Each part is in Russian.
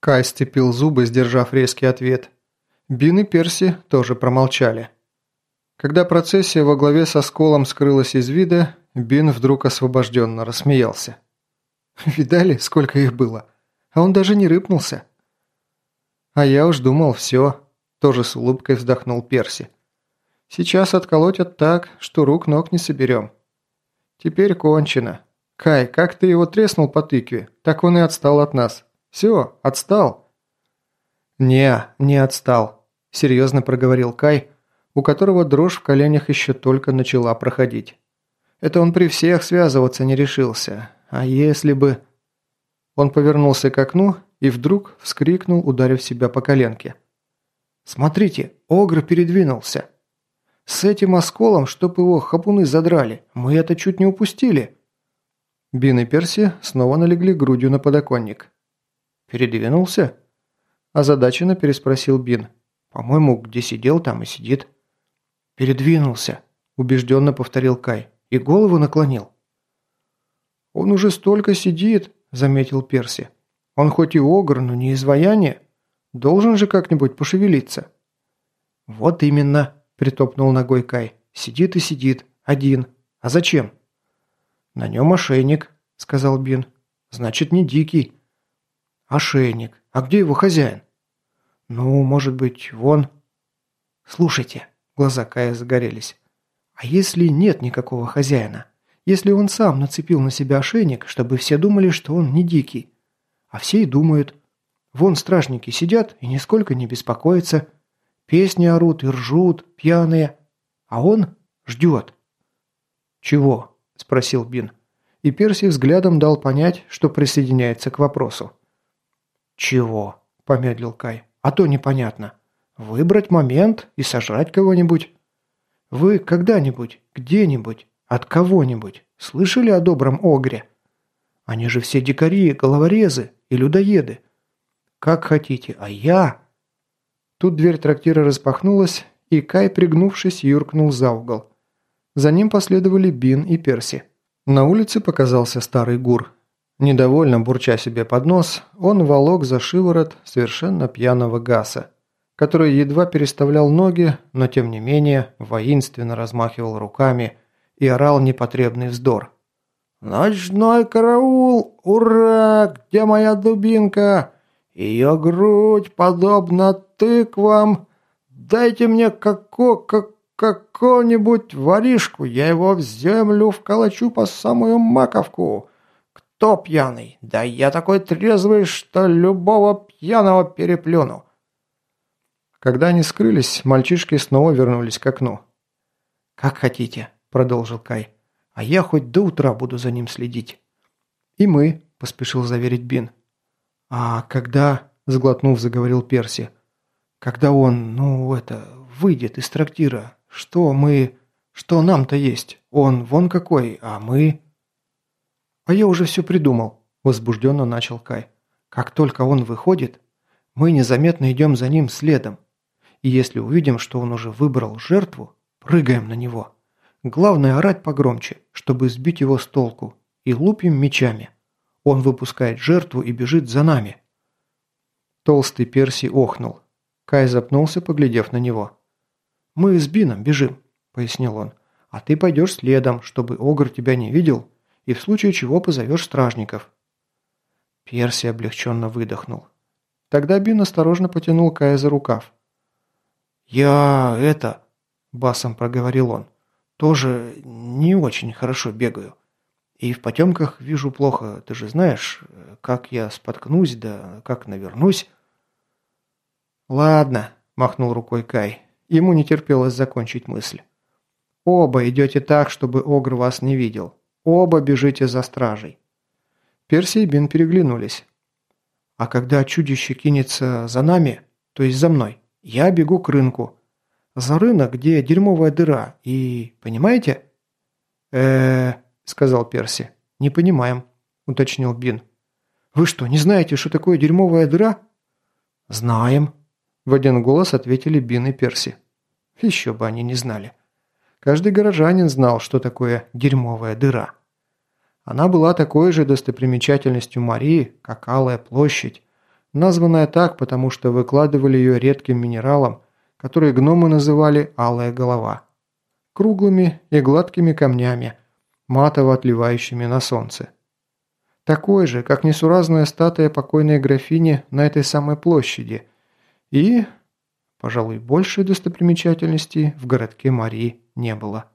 Кай сцепил зубы, сдержав резкий ответ. Бин и Перси тоже промолчали. Когда процессия во главе со сколом скрылась из вида, Бин вдруг освобожденно рассмеялся. «Видали, сколько их было? А он даже не рыпнулся». «А я уж думал, все», – тоже с улыбкой вздохнул Перси. «Сейчас отколотят так, что рук-ног не соберем. Теперь кончено. Кай, как ты его треснул по тыкве, так он и отстал от нас. Все, отстал». «Не, не отстал», – серьезно проговорил Кай, у которого дрожь в коленях еще только начала проходить. «Это он при всех связываться не решился. А если бы...» Он повернулся к окну и вдруг вскрикнул, ударив себя по коленке. «Смотрите, Огр передвинулся. С этим осколом, чтоб его хапуны задрали, мы это чуть не упустили». Бин и Перси снова налегли грудью на подоконник. «Передвинулся?» Озадаченно переспросил Бин. «По-моему, где сидел, там и сидит». «Передвинулся», – убежденно повторил Кай. «И голову наклонил». «Он уже столько сидит», – заметил Перси. «Он хоть и огр, но не изваяние. Должен же как-нибудь пошевелиться». «Вот именно», – притопнул ногой Кай. «Сидит и сидит. Один. А зачем?» «На нем ошейник», – сказал Бин. «Значит, не дикий». «Ошейник. А где его хозяин?» «Ну, может быть, вон...» «Слушайте», – глаза Кая загорелись. «А если нет никакого хозяина? Если он сам нацепил на себя ошейник, чтобы все думали, что он не дикий? А все и думают. Вон стражники сидят и нисколько не беспокоятся. Песни орут и ржут, пьяные. А он ждет». «Чего?» – спросил Бин. И Перси взглядом дал понять, что присоединяется к вопросу. «Чего?» – помедлил Кай. «А то непонятно. Выбрать момент и сожрать кого-нибудь. Вы когда-нибудь, где-нибудь, от кого-нибудь слышали о добром Огре? Они же все дикари, головорезы и людоеды. Как хотите, а я...» Тут дверь трактира распахнулась, и Кай, пригнувшись, юркнул за угол. За ним последовали Бин и Перси. На улице показался старый гур. Недовольно бурча себе под нос, он волок за шиворот совершенно пьяного Гаса, который едва переставлял ноги, но тем не менее воинственно размахивал руками и орал непотребный вздор. «Ночной караул! Ура! Где моя дубинка? Ее грудь подобна тыквам! Дайте мне како... как какого-нибудь воришку, я его в землю вколочу по самую маковку!» Кто пьяный? Да я такой трезвый, что любого пьяного переплюну». Когда они скрылись, мальчишки снова вернулись к окну. «Как хотите», – продолжил Кай. «А я хоть до утра буду за ним следить». «И мы», – поспешил заверить Бин. «А когда», – сглотнув, заговорил Перси, – «когда он, ну, это, выйдет из трактира, что мы... что нам-то есть? Он вон какой, а мы...» «А я уже все придумал», – возбужденно начал Кай. «Как только он выходит, мы незаметно идем за ним следом. И если увидим, что он уже выбрал жертву, прыгаем на него. Главное орать погромче, чтобы сбить его с толку, и лупим мечами. Он выпускает жертву и бежит за нами». Толстый Перси охнул. Кай запнулся, поглядев на него. «Мы с Бином бежим», – пояснил он. «А ты пойдешь следом, чтобы Огр тебя не видел и в случае чего позовешь стражников». Перси облегченно выдохнул. Тогда Бин осторожно потянул Кая за рукав. «Я это...» – басом проговорил он. «Тоже не очень хорошо бегаю. И в потемках вижу плохо. Ты же знаешь, как я споткнусь, да как навернусь». «Ладно», – махнул рукой Кай. Ему не терпелось закончить мысль. «Оба идете так, чтобы Огр вас не видел. Оба бежите за стражей». Перси и Бин переглянулись. «А когда чудище кинется за нами, то есть за мной, я бегу к рынку. За рынок, где дерьмовая дыра, и... понимаете?» э сказал Перси. «Не понимаем», – уточнил Бин. «Вы что, не знаете, что такое дерьмовая дыра?» «Знаем», – в один голос ответили Бин и Перси. Еще бы они не знали. Каждый горожанин знал, что такое дерьмовая дыра. Она была такой же достопримечательностью Марии, как Алая площадь, названная так, потому что выкладывали ее редким минералом, который гномы называли «алая голова», круглыми и гладкими камнями, матово отливающими на солнце. Такой же, как несуразная статуя покойной графини на этой самой площади. И, пожалуй, большей достопримечательности в городке Марии не было.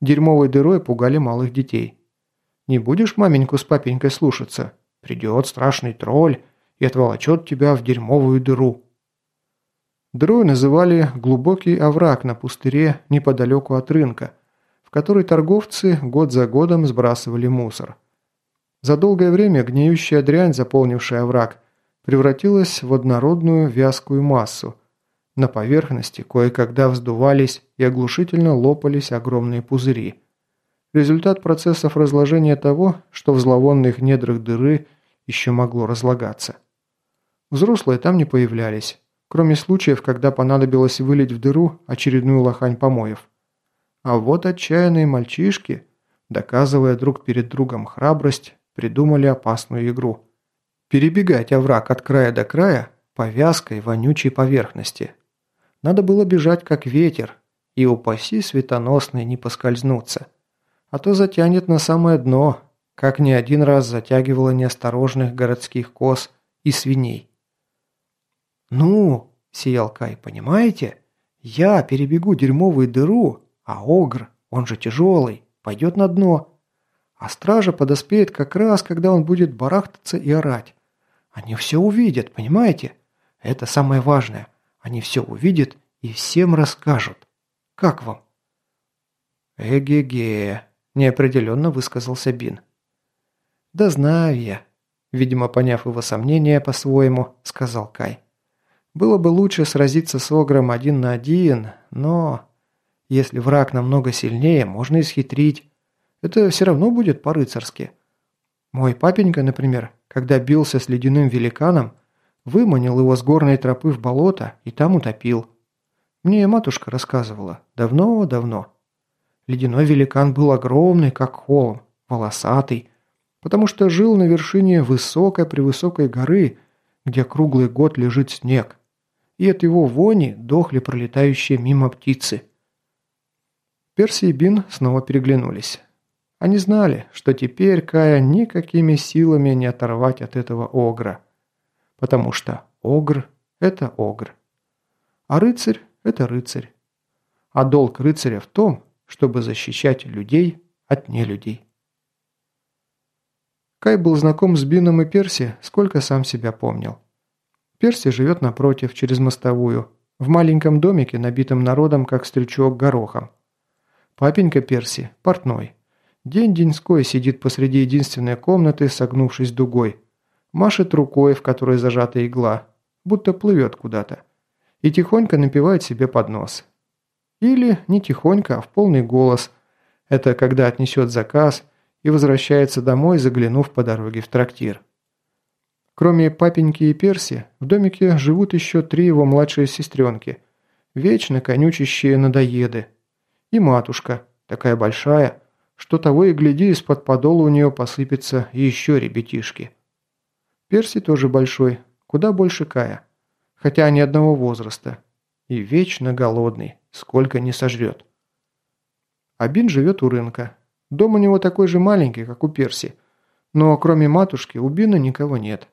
Дерьмовой дырой пугали малых детей. Не будешь маменьку с папенькой слушаться? Придет страшный тролль и отволочет тебя в дерьмовую дыру. Дырой называли глубокий овраг на пустыре неподалеку от рынка, в который торговцы год за годом сбрасывали мусор. За долгое время гниющая дрянь, заполнившая овраг, превратилась в однородную вязкую массу. На поверхности кое-когда вздувались и оглушительно лопались огромные пузыри. Результат процессов разложения того, что в зловонных недрах дыры еще могло разлагаться. Взрослые там не появлялись, кроме случаев, когда понадобилось вылить в дыру очередную лохань помоев. А вот отчаянные мальчишки, доказывая друг перед другом храбрость, придумали опасную игру. Перебегать овраг от края до края по вязкой, вонючей поверхности. Надо было бежать как ветер, и упаси светоносный не поскользнуться. А то затянет на самое дно, как не один раз затягивало неосторожных городских коз и свиней. «Ну!» – сиял Кай, – «понимаете? Я перебегу дерьмовую дыру, а Огр, он же тяжелый, пойдет на дно. А стража подоспеет как раз, когда он будет барахтаться и орать. Они все увидят, понимаете? Это самое важное. Они все увидят и всем расскажут. Как вам?» «Эге-ге», – неопределенно высказался Бин. «Да знаю я», – видимо, поняв его сомнения по-своему, сказал Кай. «Было бы лучше сразиться с Огром один на один, но... Если враг намного сильнее, можно исхитрить. Это все равно будет по-рыцарски. Мой папенька, например, когда бился с ледяным великаном, выманил его с горной тропы в болото и там утопил. Мне матушка рассказывала. Давно-давно. Ледяной великан был огромный, как холм, волосатый, потому что жил на вершине высокой-превысокой горы, где круглый год лежит снег, и от его вони дохли пролетающие мимо птицы. Перси и Бин снова переглянулись. Они знали, что теперь Кая никакими силами не оторвать от этого огра. Потому что огр – это огр. А рыцарь – это рыцарь. А долг рыцаря в том, чтобы защищать людей от нелюдей. Кай был знаком с Бином и Перси, сколько сам себя помнил. Перси живет напротив, через мостовую, в маленьком домике, набитом народом, как стрючок горохом. Папенька Перси – портной – День-деньской сидит посреди единственной комнаты, согнувшись дугой. Машет рукой, в которой зажата игла, будто плывет куда-то. И тихонько напевает себе под нос. Или не тихонько, а в полный голос. Это когда отнесет заказ и возвращается домой, заглянув по дороге в трактир. Кроме папеньки и Перси, в домике живут еще три его младшие сестренки, вечно конючащие надоеды. И матушка, такая большая, что того и гляди, из-под подола у нее посыпется еще ребятишки. Перси тоже большой, куда больше Кая, хотя они одного возраста, и вечно голодный, сколько не сожрет. Абин живет у рынка. Дом у него такой же маленький, как у Перси, но кроме матушки у Бина никого нет.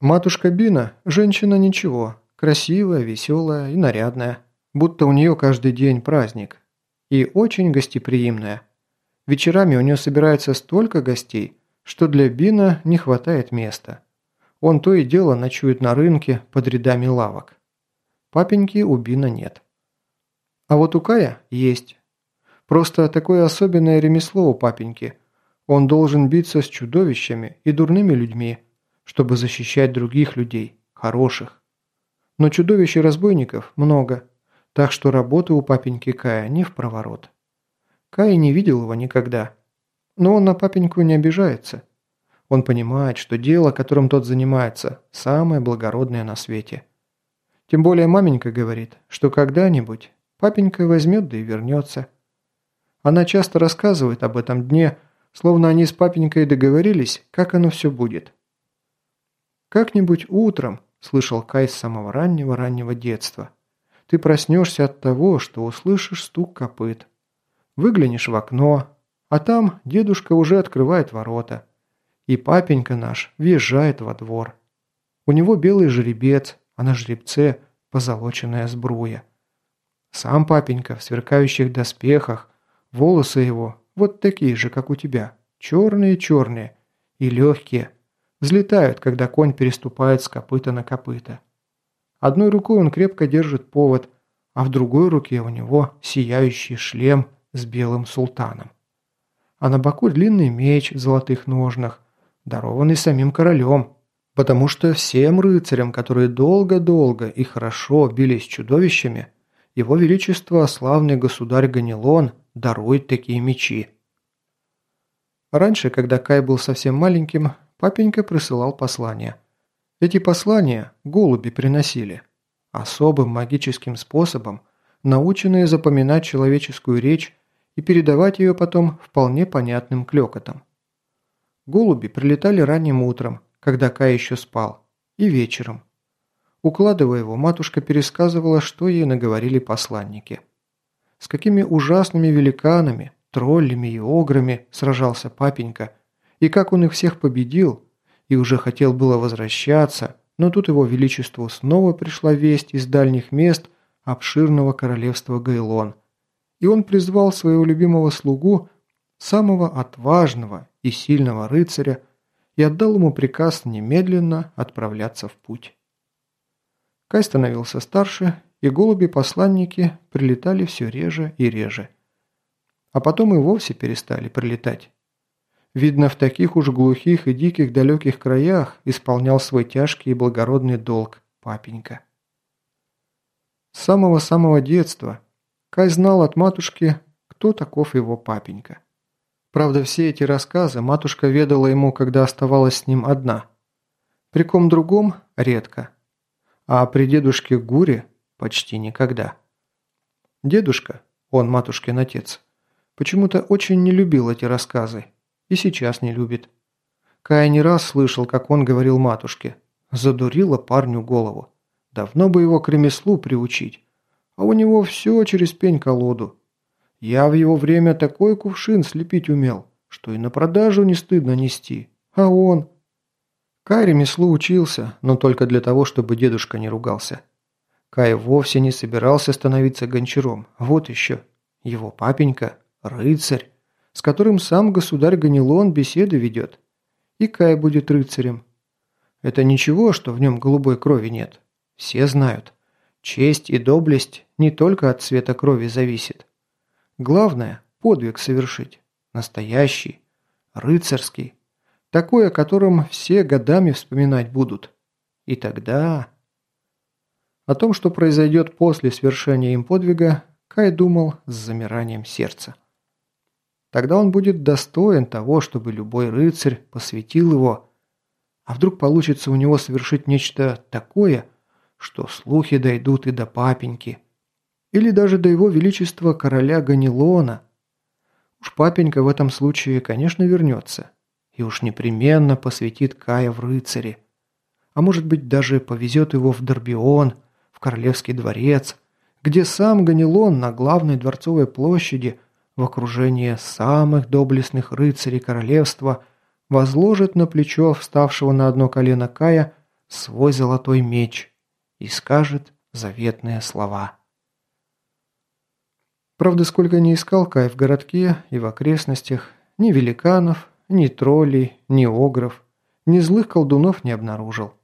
Матушка Бина – женщина ничего, красивая, веселая и нарядная, будто у нее каждый день праздник, и очень гостеприимная – Вечерами у нее собирается столько гостей, что для Бина не хватает места. Он то и дело ночует на рынке под рядами лавок. Папеньки у Бина нет. А вот у Кая есть. Просто такое особенное ремесло у папеньки. Он должен биться с чудовищами и дурными людьми, чтобы защищать других людей, хороших. Но чудовищ и разбойников много, так что работы у папеньки Кая не в проворот. Кай не видел его никогда. Но он на папеньку не обижается. Он понимает, что дело, которым тот занимается, самое благородное на свете. Тем более маменька говорит, что когда-нибудь папенька возьмет да и вернется. Она часто рассказывает об этом дне, словно они с папенькой договорились, как оно все будет. «Как-нибудь утром», – слышал Кай с самого раннего-раннего детства. Ты проснешься от того, что услышишь стук копыт. Выглянешь в окно, а там дедушка уже открывает ворота. И папенька наш въезжает во двор. У него белый жеребец, а на жеребце позолоченная сбруя. Сам папенька в сверкающих доспехах, волосы его вот такие же, как у тебя, черные-черные и легкие, взлетают, когда конь переступает с копыта на копыта. Одной рукой он крепко держит повод, а в другой руке у него сияющий шлем с белым султаном. А на боку длинный меч в золотых ножнах, дарованный самим королем, потому что всем рыцарям, которые долго-долго и хорошо бились чудовищами, его величество, славный государь Ганилон, дарует такие мечи. Раньше, когда Кай был совсем маленьким, папенька присылал послания. Эти послания голуби приносили. Особым магическим способом, наученные запоминать человеческую речь и передавать ее потом вполне понятным клёкотом. Голуби прилетали ранним утром, когда Кай еще спал, и вечером. Укладывая его, матушка пересказывала, что ей наговорили посланники. С какими ужасными великанами, троллями и ограми сражался папенька, и как он их всех победил, и уже хотел было возвращаться, но тут его величеству снова пришла весть из дальних мест обширного королевства Гайлон, и он призвал своего любимого слугу, самого отважного и сильного рыцаря, и отдал ему приказ немедленно отправляться в путь. Кай становился старше, и голуби-посланники прилетали все реже и реже. А потом и вовсе перестали прилетать. Видно, в таких уж глухих и диких далеких краях исполнял свой тяжкий и благородный долг папенька. С самого-самого детства Кай знал от матушки, кто таков его папенька. Правда, все эти рассказы матушка ведала ему, когда оставалась с ним одна. При ком другом – редко. А при дедушке Гуре – почти никогда. Дедушка, он матушкин отец, почему-то очень не любил эти рассказы и сейчас не любит. Кай не раз слышал, как он говорил матушке. Задурила парню голову. Давно бы его к ремеслу приучить. А у него все через пень-колоду. Я в его время такой кувшин слепить умел, что и на продажу не стыдно нести. А он... Кай ремеслу учился, но только для того, чтобы дедушка не ругался. Кай вовсе не собирался становиться гончаром. Вот еще. Его папенька – рыцарь с которым сам государь Ганилон беседы ведет. И Кай будет рыцарем. Это ничего, что в нем голубой крови нет. Все знают. Честь и доблесть не только от цвета крови зависит. Главное – подвиг совершить. Настоящий, рыцарский. Такой, о котором все годами вспоминать будут. И тогда... О том, что произойдет после свершения им подвига, Кай думал с замиранием сердца. Тогда он будет достоин того, чтобы любой рыцарь посвятил его. А вдруг получится у него совершить нечто такое, что слухи дойдут и до папеньки. Или даже до его величества короля Ганилона. Уж папенька в этом случае, конечно, вернется. И уж непременно посвятит Кая в рыцаре. А может быть, даже повезет его в Дорбион, в Королевский дворец, где сам Ганилон на главной дворцовой площади – в окружении самых доблестных рыцарей королевства возложит на плечо вставшего на одно колено Кая свой золотой меч и скажет заветные слова. Правда, сколько не искал Кай в городке и в окрестностях, ни великанов, ни троллей, ни огров, ни злых колдунов не обнаружил.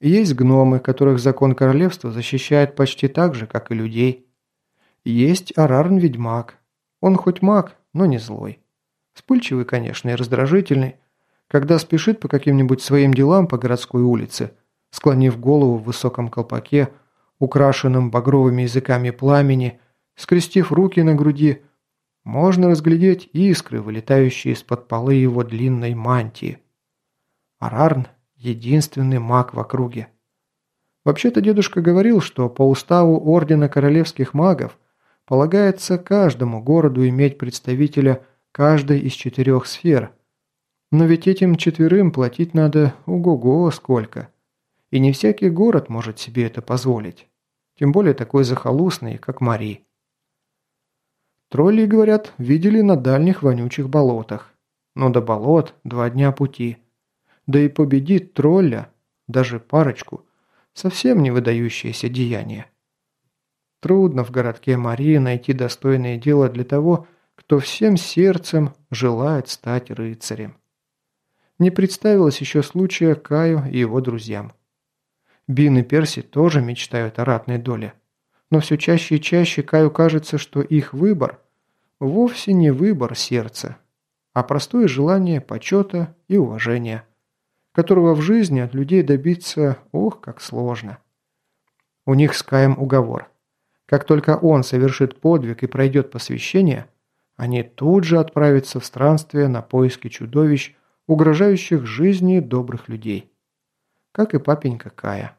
Есть гномы, которых закон королевства защищает почти так же, как и людей. Есть Арарн-ведьмак, он хоть маг, но не злой. Вспыльчивый, конечно, и раздражительный. Когда спешит по каким-нибудь своим делам по городской улице, склонив голову в высоком колпаке, украшенном багровыми языками пламени, скрестив руки на груди, можно разглядеть искры, вылетающие из-под полы его длинной мантии. Арарн – единственный маг в округе. Вообще-то дедушка говорил, что по уставу Ордена Королевских Магов Полагается каждому городу иметь представителя каждой из четырех сфер. Но ведь этим четверым платить надо ого-го сколько. И не всякий город может себе это позволить. Тем более такой захолустный, как Мари. Тролли, говорят, видели на дальних вонючих болотах. Но до болот два дня пути. Да и победит тролля, даже парочку, совсем не выдающееся деяние. Трудно в городке Марии найти достойное дело для того, кто всем сердцем желает стать рыцарем. Не представилось еще случая Каю и его друзьям. Бин и Перси тоже мечтают о ратной доле. Но все чаще и чаще Каю кажется, что их выбор вовсе не выбор сердца, а простое желание почета и уважения, которого в жизни от людей добиться, ох, как сложно. У них с Каем уговор. Как только он совершит подвиг и пройдет посвящение, они тут же отправятся в странствие на поиски чудовищ, угрожающих жизни добрых людей. Как и папенька Кая.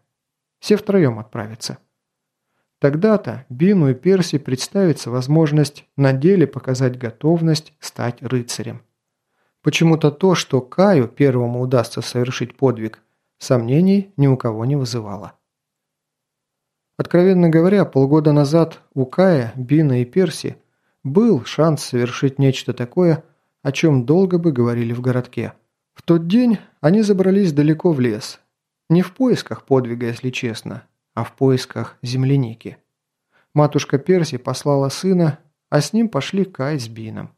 Все втроем отправятся. Тогда-то Бину и Перси представится возможность на деле показать готовность стать рыцарем. Почему-то то, что Каю первому удастся совершить подвиг, сомнений ни у кого не вызывало. Откровенно говоря, полгода назад у Кая, Бина и Перси был шанс совершить нечто такое, о чем долго бы говорили в городке. В тот день они забрались далеко в лес. Не в поисках подвига, если честно, а в поисках земляники. Матушка Перси послала сына, а с ним пошли Кай с Бином.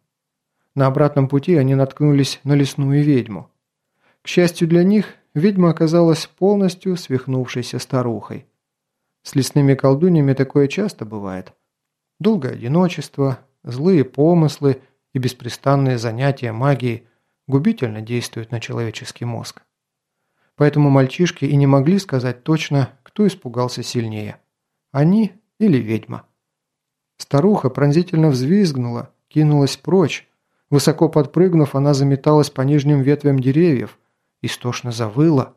На обратном пути они наткнулись на лесную ведьму. К счастью для них, ведьма оказалась полностью свихнувшейся старухой. С лесными колдуньями такое часто бывает. Долгое одиночество, злые помыслы и беспрестанные занятия магией губительно действуют на человеческий мозг. Поэтому мальчишки и не могли сказать точно, кто испугался сильнее – они или ведьма. Старуха пронзительно взвизгнула, кинулась прочь. Высоко подпрыгнув, она заметалась по нижним ветвям деревьев, истошно завыла.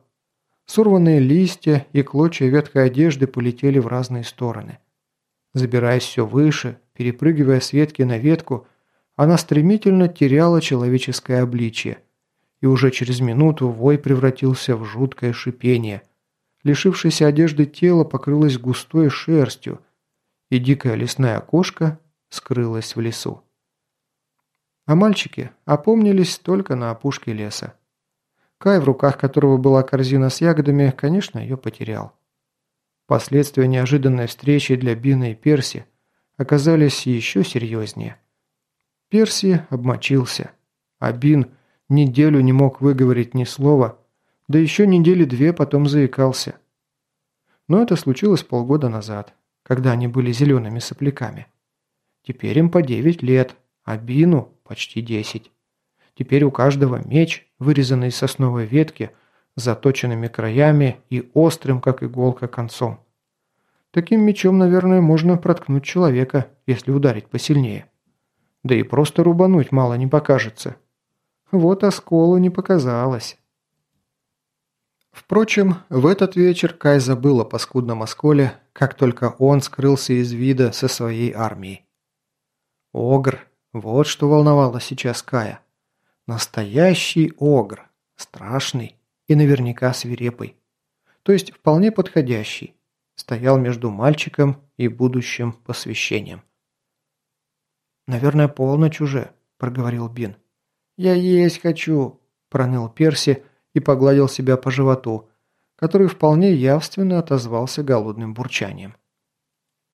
Сорванные листья и клочья ветхой одежды полетели в разные стороны. Забираясь все выше, перепрыгивая с ветки на ветку, она стремительно теряла человеческое обличье – и уже через минуту вой превратился в жуткое шипение. Лишившееся одежды тело покрылось густой шерстью, и дикая лесная кошка скрылась в лесу. А мальчики опомнились только на опушке леса. Кай, в руках которого была корзина с ягодами, конечно, ее потерял. Последствия неожиданной встречи для Бина и Перси оказались еще серьезнее. Перси обмочился, а Бин – Неделю не мог выговорить ни слова, да еще недели две потом заикался. Но это случилось полгода назад, когда они были зелеными сопляками. Теперь им по девять лет, а Бину почти десять. Теперь у каждого меч, вырезанный из сосновой ветки, заточенными краями и острым, как иголка, концом. Таким мечом, наверное, можно проткнуть человека, если ударить посильнее. Да и просто рубануть мало не покажется, вот осколу не показалось. Впрочем, в этот вечер Кай забыл о паскудном осколе, как только он скрылся из вида со своей армией. Огр, вот что волновало сейчас Кая. Настоящий огр, страшный и наверняка свирепый. То есть вполне подходящий. Стоял между мальчиком и будущим посвящением. «Наверное, полночь уже», – проговорил Бин. «Я есть хочу», – проныл Перси и погладил себя по животу, который вполне явственно отозвался голодным бурчанием.